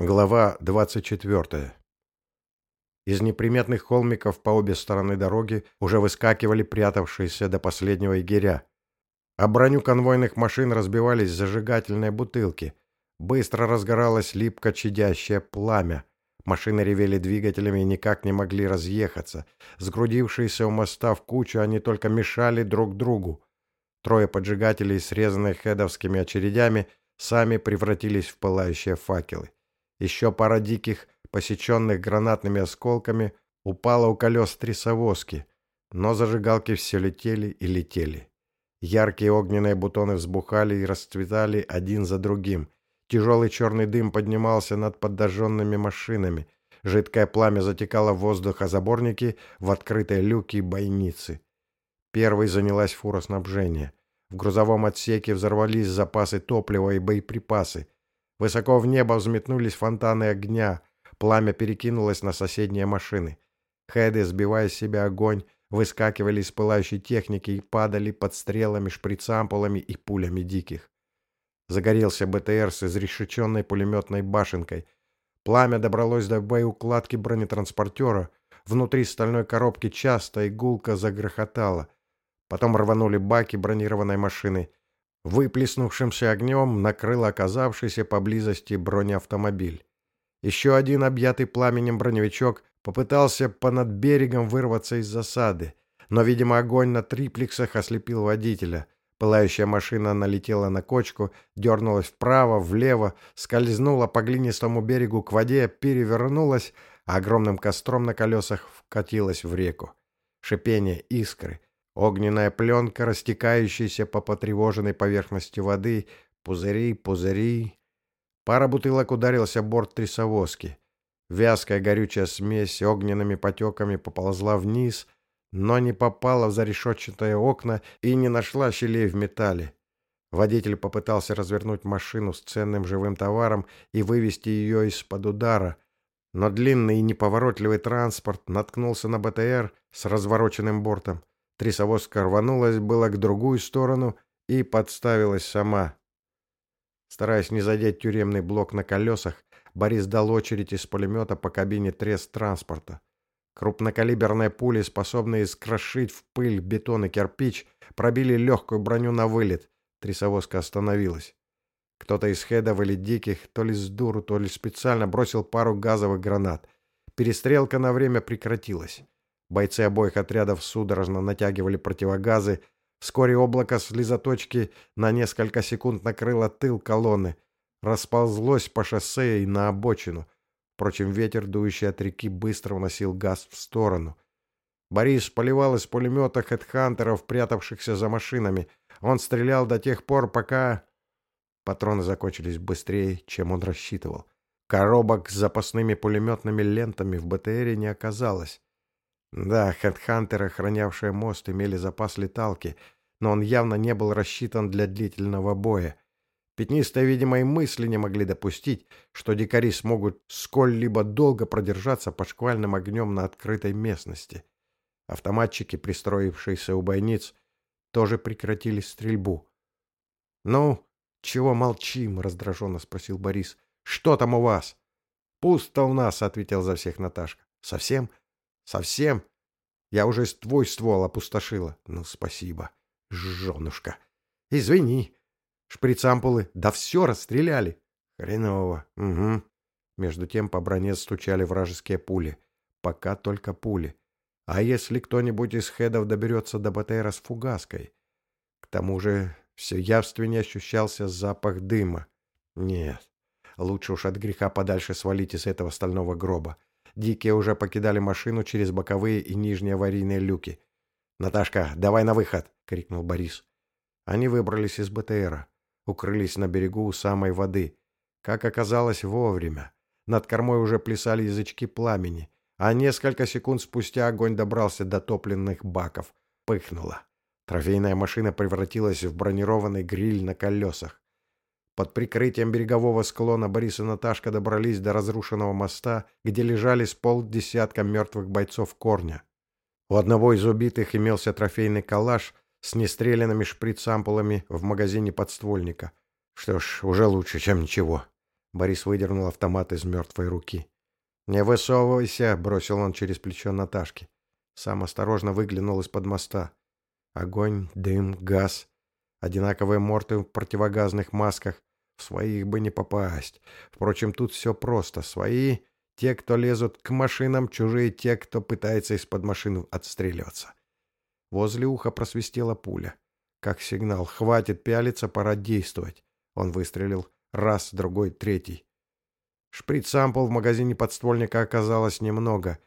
Глава 24. Из неприметных холмиков по обе стороны дороги уже выскакивали прятавшиеся до последнего егеря. А броню конвойных машин разбивались зажигательные бутылки. Быстро разгоралось липко чадящее пламя. Машины ревели двигателями и никак не могли разъехаться. Сгрудившиеся у моста в кучу, они только мешали друг другу. Трое поджигателей, срезанных хедовскими очередями, сами превратились в пылающие факелы. Еще пара диких, посеченных гранатными осколками, упала у колес трясовозки, но зажигалки все летели и летели. Яркие огненные бутоны взбухали и расцветали один за другим. Тяжелый черный дым поднимался над подожженными машинами. Жидкое пламя затекало в воздух, а заборники в открытые люки и бойницы. Первой занялась фура снабжения. В грузовом отсеке взорвались запасы топлива и боеприпасы. Высоко в небо взметнулись фонтаны огня. Пламя перекинулось на соседние машины. Хеды, сбивая с себя огонь, выскакивали из пылающей техники и падали под стрелами, шприцампулами и пулями диких. Загорелся БТР с изрешеченной пулеметной башенкой. Пламя добралось до боеукладки бронетранспортера. Внутри стальной коробки часто и гулко загрохотало. Потом рванули баки бронированной машины — Выплеснувшимся огнем накрыл оказавшийся поблизости бронеавтомобиль. Еще один объятый пламенем броневичок попытался понад берегом вырваться из засады, но, видимо, огонь на триплексах ослепил водителя. Пылающая машина налетела на кочку, дернулась вправо, влево, скользнула по глинистому берегу к воде, перевернулась, а огромным костром на колесах вкатилась в реку. Шипение искры, Огненная пленка, растекающаяся по потревоженной поверхности воды, пузыри, пузыри. Пара бутылок ударился борт трясовозки. Вязкая горючая смесь огненными потеками поползла вниз, но не попала в зарешетчатые окна и не нашла щелей в металле. Водитель попытался развернуть машину с ценным живым товаром и вывести ее из-под удара, но длинный и неповоротливый транспорт наткнулся на БТР с развороченным бортом. Трясовозка рванулась было к другую сторону и подставилась сама. Стараясь не задеть тюремный блок на колесах, Борис дал очередь из пулемета по кабине трес транспорта. Крупнокалиберные пули, способные скрошить в пыль бетон и кирпич, пробили легкую броню на вылет. Трясовозка остановилась. Кто-то из хедов или диких, то ли с дуру, то ли специально бросил пару газовых гранат. Перестрелка на время прекратилась. Бойцы обоих отрядов судорожно натягивали противогазы. Вскоре облако слезоточки на несколько секунд накрыло тыл колонны. Расползлось по шоссе и на обочину. Впрочем, ветер, дующий от реки, быстро уносил газ в сторону. Борис поливал из пулемета хедхантеров, прятавшихся за машинами. Он стрелял до тех пор, пока... Патроны закончились быстрее, чем он рассчитывал. Коробок с запасными пулеметными лентами в БТРе не оказалось. Да, хедхантеры, охранявшие мост, имели запас леталки, но он явно не был рассчитан для длительного боя. Пятнистые, видимо, и мысли не могли допустить, что дикари смогут сколь-либо долго продержаться под шквальным огнем на открытой местности. Автоматчики, пристроившиеся у бойниц, тоже прекратили стрельбу. «Ну, чего молчим?» — раздраженно спросил Борис. «Что там у вас?» «Пусто у нас», — ответил за всех Наташка. «Совсем?» Совсем? Я уже твой ствол опустошила. Ну, спасибо, женушка. Извини. Шприц-ампулы, да все расстреляли. Хреново. Угу. Между тем по броне стучали вражеские пули. Пока только пули. А если кто-нибудь из хедов доберется до БТРа с фугаской? К тому же все явственнее ощущался запах дыма. Нет, лучше уж от греха подальше свалить из этого стального гроба. Дикие уже покидали машину через боковые и нижние аварийные люки. «Наташка, давай на выход!» — крикнул Борис. Они выбрались из БТРа, укрылись на берегу у самой воды. Как оказалось, вовремя. Над кормой уже плясали язычки пламени, а несколько секунд спустя огонь добрался до топливных баков. Пыхнуло. Трофейная машина превратилась в бронированный гриль на колесах. Под прикрытием берегового склона Борис и Наташка добрались до разрушенного моста, где лежали с полдесятка мертвых бойцов корня. У одного из убитых имелся трофейный калаш с нестрелянными шприц-ампулами в магазине подствольника. Что ж, уже лучше, чем ничего. Борис выдернул автомат из мертвой руки. «Не высовывайся!» — бросил он через плечо Наташки. Сам осторожно выглянул из-под моста. Огонь, дым, газ. Одинаковые морты в противогазных масках. В своих бы не попасть. Впрочем, тут все просто. Свои — те, кто лезут к машинам, чужие — те, кто пытается из-под машин отстреливаться. Возле уха просвистела пуля. Как сигнал. Хватит пялиться, пора действовать. Он выстрелил. Раз, другой, третий. Шприц-сампл в магазине подствольника оказалось немного,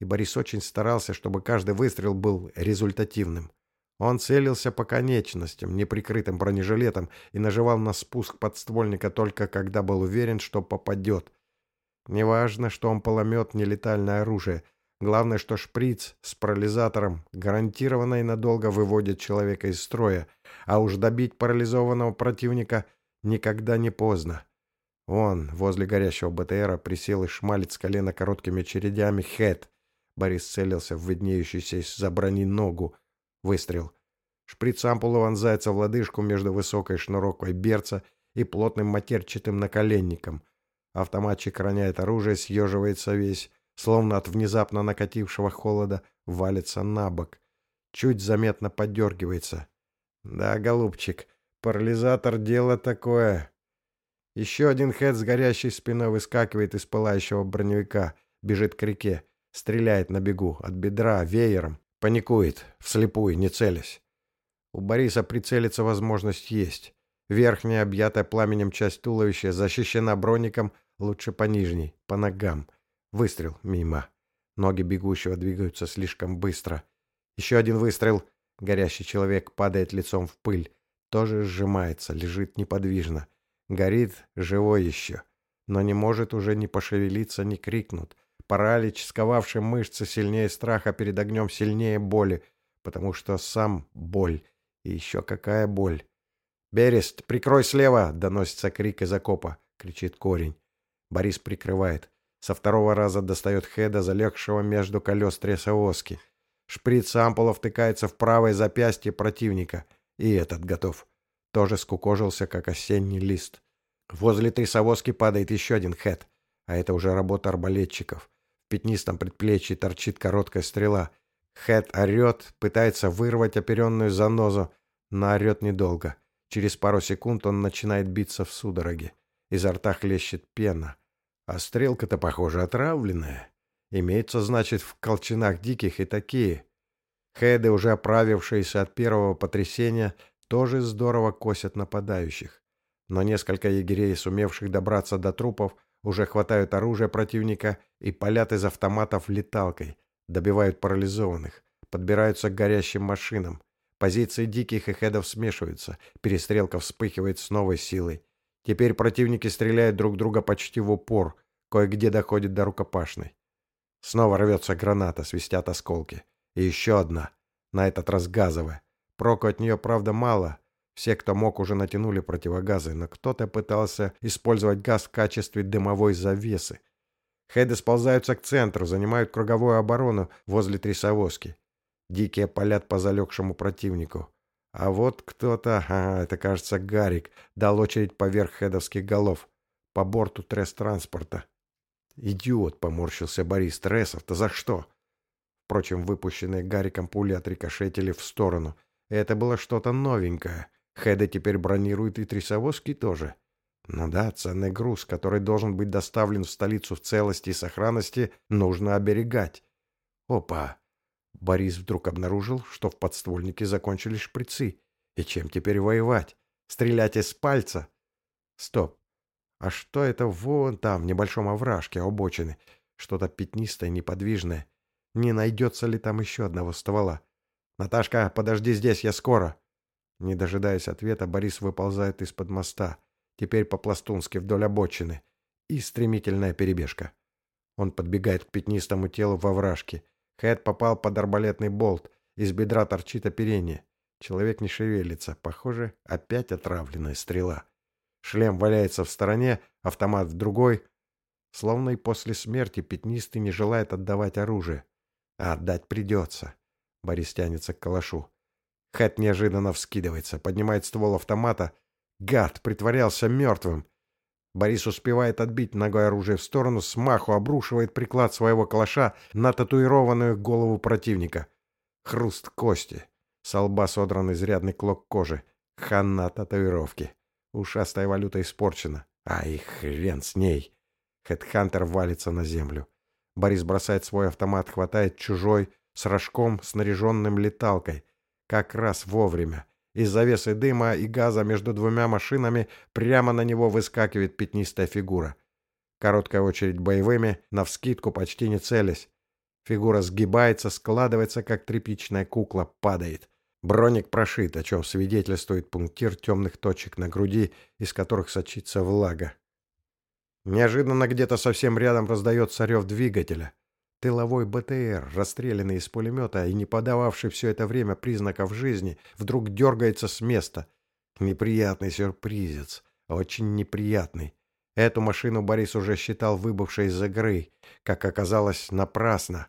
и Борис очень старался, чтобы каждый выстрел был результативным. Он целился по конечностям, неприкрытым бронежилетом, и нажимал на спуск подствольника только когда был уверен, что попадет. Неважно, что он поломет нелетальное оружие. Главное, что шприц с парализатором гарантированно и надолго выводит человека из строя, а уж добить парализованного противника никогда не поздно. Он возле горящего БТРа присел и шмалит с колена короткими очередями хэт. Борис целился в виднеющуюся из-за брони ногу. Выстрел. Шприц ампула вонзается в лодыжку между высокой шнуровкой берца и плотным матерчатым наколенником. Автоматчик роняет оружие, съеживается весь, словно от внезапно накатившего холода, валится на бок. Чуть заметно подергивается. «Да, голубчик, парализатор — дело такое. Еще один хэт с горящей спиной выскакивает из пылающего броневика, бежит к реке, стреляет на бегу, от бедра, веером, паникует, вслепую, не целясь. У Бориса прицелиться возможность есть. Верхняя, объятая пламенем часть туловища, защищена броником, лучше по нижней, по ногам. Выстрел мимо. Ноги бегущего двигаются слишком быстро. Еще один выстрел. Горящий человек падает лицом в пыль. Тоже сжимается, лежит неподвижно. Горит, живой еще, но не может уже ни пошевелиться, ни крикнуть. Паралич, сковавший мышцы сильнее страха перед огнем, сильнее боли, потому что сам боль. И еще какая боль. «Берест, прикрой слева!» — доносится крик из окопа. Кричит корень. Борис прикрывает. Со второго раза достает Хеда, залегшего между колес трясовозки. Шприц ампула втыкается в правое запястье противника. И этот готов тоже скукожился, как осенний лист. Возле трясовозки падает еще один хэт, а это уже работа арбалетчиков. Пятнистом предплечье торчит короткая стрела. Хэт орет, пытается вырвать оперенную занозу, но орет недолго. Через пару секунд он начинает биться в судороге. Изо рта хлещет пена. А стрелка-то, похоже, отравленная. Имеется, значит, в колчанах диких и такие. Хеды, уже оправившиеся от первого потрясения, тоже здорово косят нападающих. Но несколько егерей, сумевших добраться до трупов, уже хватают оружие противника и палят из автоматов леталкой, добивают парализованных, подбираются к горящим машинам. Позиции диких и хедов смешиваются, перестрелка вспыхивает с новой силой. Теперь противники стреляют друг друга почти в упор, кое-где доходит до рукопашной. Снова рвется граната, свистят осколки. И еще одна, на этот раз газовая. Проку от нее, правда, мало. Все, кто мог, уже натянули противогазы, но кто-то пытался использовать газ в качестве дымовой завесы. Хеды сползаются к центру, занимают круговую оборону возле трясовозки. Дикие палят по залегшему противнику. А вот кто-то, а, это, кажется, Гарик, дал очередь поверх хедовских голов, по борту тресс-транспорта. «Идиот!» — поморщился Борис. «Трессов-то за что?» Впрочем, выпущенные Гариком пули отрикошетили в сторону. Это было что-то новенькое. Хеда теперь бронирует и трясовозки тоже. Ну да, ценный груз, который должен быть доставлен в столицу в целости и сохранности, нужно оберегать. Опа! Борис вдруг обнаружил, что в подствольнике закончились шприцы. И чем теперь воевать? Стрелять из пальца? Стоп. А что это вон там, в небольшом овражке обочины? Что-то пятнистое, неподвижное. Не найдется ли там еще одного ствола? «Наташка, подожди здесь, я скоро!» Не дожидаясь ответа, Борис выползает из-под моста, теперь по-пластунски вдоль обочины, и стремительная перебежка. Он подбегает к пятнистому телу во вражке. Хэт попал под арбалетный болт, из бедра торчит оперение. Человек не шевелится, похоже, опять отравленная стрела. Шлем валяется в стороне, автомат в другой. Словно и после смерти пятнистый не желает отдавать оружие. А отдать придется. Борис тянется к калашу. Хэт неожиданно вскидывается, поднимает ствол автомата. Гад притворялся мертвым. Борис успевает отбить ногой оружие в сторону, смаху обрушивает приклад своего калаша на татуированную голову противника. Хруст кости. С лба содран изрядный клок кожи. Хана татуировки. Ушастая валюта испорчена. Ай, хрен с ней. Хедхантер валится на землю. Борис бросает свой автомат, хватает чужой, с рожком, снаряженным леталкой. Как раз вовремя. Из завесы дыма и газа между двумя машинами прямо на него выскакивает пятнистая фигура. Короткая очередь боевыми, навскидку почти не целясь. Фигура сгибается, складывается, как тряпичная кукла, падает. Броник прошит, о чем свидетельствует пунктир темных точек на груди, из которых сочится влага. Неожиданно где-то совсем рядом раздается рев двигателя. Тыловой БТР, расстрелянный из пулемета и не подававший все это время признаков жизни, вдруг дергается с места. Неприятный сюрпризец. Очень неприятный. Эту машину Борис уже считал выбывшей из игры. Как оказалось, напрасно.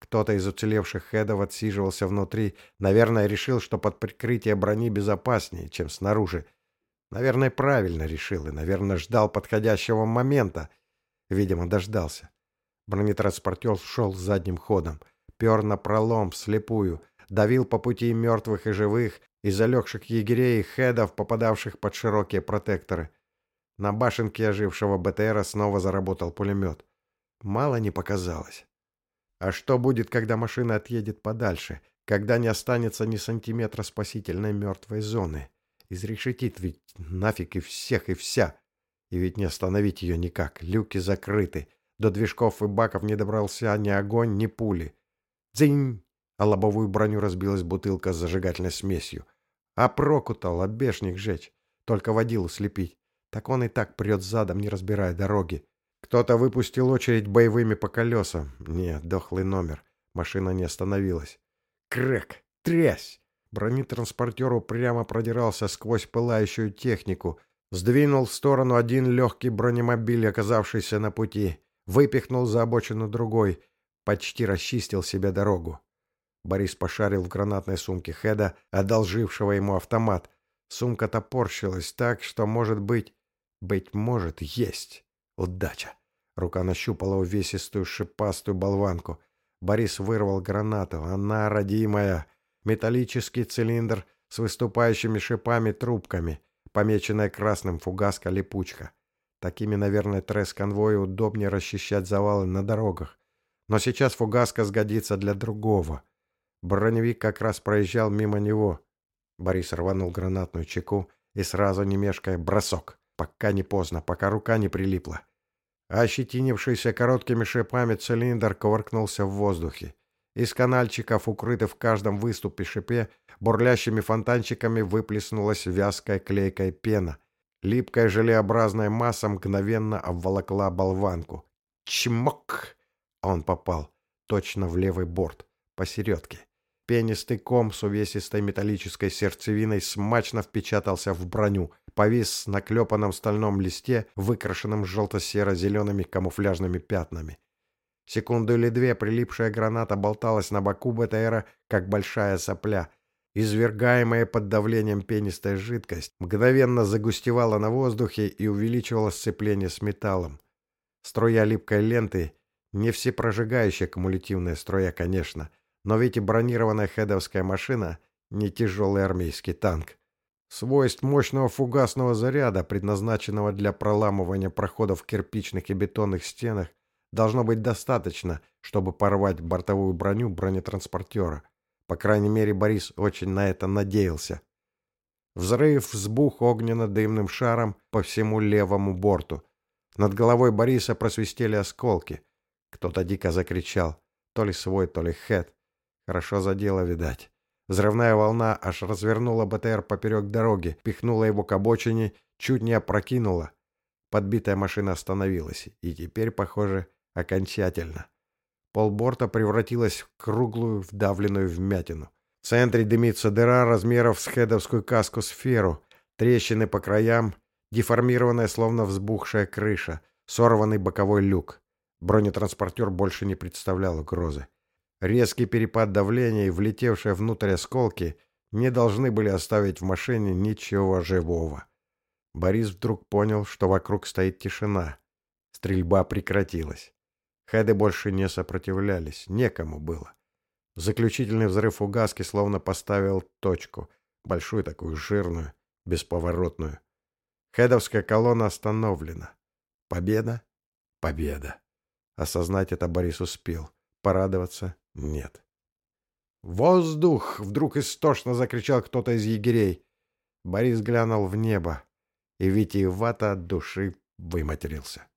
Кто-то из уцелевших хедов отсиживался внутри. Наверное, решил, что под прикрытие брони безопаснее, чем снаружи. Наверное, правильно решил и, наверное, ждал подходящего момента. Видимо, дождался. Бронетранспортер шел задним ходом, пер на пролом вслепую, давил по пути мертвых и живых, и залегших егерей и хедов, попадавших под широкие протекторы. На башенке ожившего БТРа снова заработал пулемет. Мало не показалось. А что будет, когда машина отъедет подальше, когда не останется ни сантиметра спасительной мертвой зоны? Изрешетит ведь нафиг и всех, и вся. И ведь не остановить ее никак, люки закрыты, до движков и баков не добрался ни огонь, ни пули. Дзинь! А лобовую броню разбилась бутылка с зажигательной смесью. А проку-то лобешник жечь, только водилу слепить. Так он и так прет задом, не разбирая дороги. Кто-то выпустил очередь боевыми по колесам. Нет, дохлый номер. Машина не остановилась. Крэк! Трясь! Бронетранспортер упрямо продирался сквозь пылающую технику. Сдвинул в сторону один легкий бронемобиль, оказавшийся на пути выпихнул за обочину другой, почти расчистил себе дорогу. Борис пошарил в гранатной сумке Хеда, одолжившего ему автомат. Сумка топорщилась так, что, может быть, быть может, есть. Удача. Рука нащупала увесистую шипастую болванку. Борис вырвал гранату. Она родимая. Металлический цилиндр с выступающими шипами-трубками, помеченная красным фугаска-липучка. Такими, наверное, тресс-конвою удобнее расчищать завалы на дорогах. Но сейчас фугаска сгодится для другого. Броневик как раз проезжал мимо него. Борис рванул гранатную чеку и сразу, не мешкая, бросок. Пока не поздно, пока рука не прилипла. Ощетинившийся короткими шипами цилиндр ковыркнулся в воздухе. Из канальчиков, укрытых в каждом выступе шипе, бурлящими фонтанчиками выплеснулась вязкая клейкая пена — Липкая желеобразная масса мгновенно обволокла болванку. Чмок! Он попал. Точно в левый борт. Посередке. Пенистый ком с увесистой металлической сердцевиной смачно впечатался в броню, повис на клепанном стальном листе, выкрашенном желто-серо-зелеными камуфляжными пятнами. Секунду или две прилипшая граната болталась на боку БТРа, как большая сопля, Извергаемая под давлением пенистая жидкость мгновенно загустевала на воздухе и увеличивала сцепление с металлом. Струя липкой ленты — не всепрожигающая кумулятивная струя, конечно, но ведь и бронированная хедовская машина — не тяжелый армейский танк. Свойств мощного фугасного заряда, предназначенного для проламывания проходов в кирпичных и бетонных стенах, должно быть достаточно, чтобы порвать бортовую броню бронетранспортера — по крайней мере, Борис очень на это надеялся. Взрыв взбух огненно-дымным шаром по всему левому борту. Над головой Бориса просвистели осколки. Кто-то дико закричал. То ли свой, то ли хэт. Хорошо задело, видать. Взрывная волна аж развернула БТР поперек дороги, пихнула его к обочине, чуть не опрокинула. Подбитая машина остановилась, и теперь, похоже, окончательно. Полборта превратилась в круглую, вдавленную вмятину. В центре дымится дыра размеров с хедовскую каску-сферу, трещины по краям, деформированная, словно взбухшая крыша, сорванный боковой люк. Бронетранспортер больше не представлял угрозы. Резкий перепад давления и влетевшие внутрь осколки не должны были оставить в машине ничего живого. Борис вдруг понял, что вокруг стоит тишина. Стрельба прекратилась. Хеды больше не сопротивлялись, некому было. Заключительный взрыв угаски словно поставил точку, большую такую жирную, бесповоротную. Хедовская колонна остановлена. Победа? Победа. Осознать это Борис успел. Порадоваться — нет. «Воздух!» — вдруг истошно закричал кто-то из егерей. Борис глянул в небо и витиевато от души выматерился.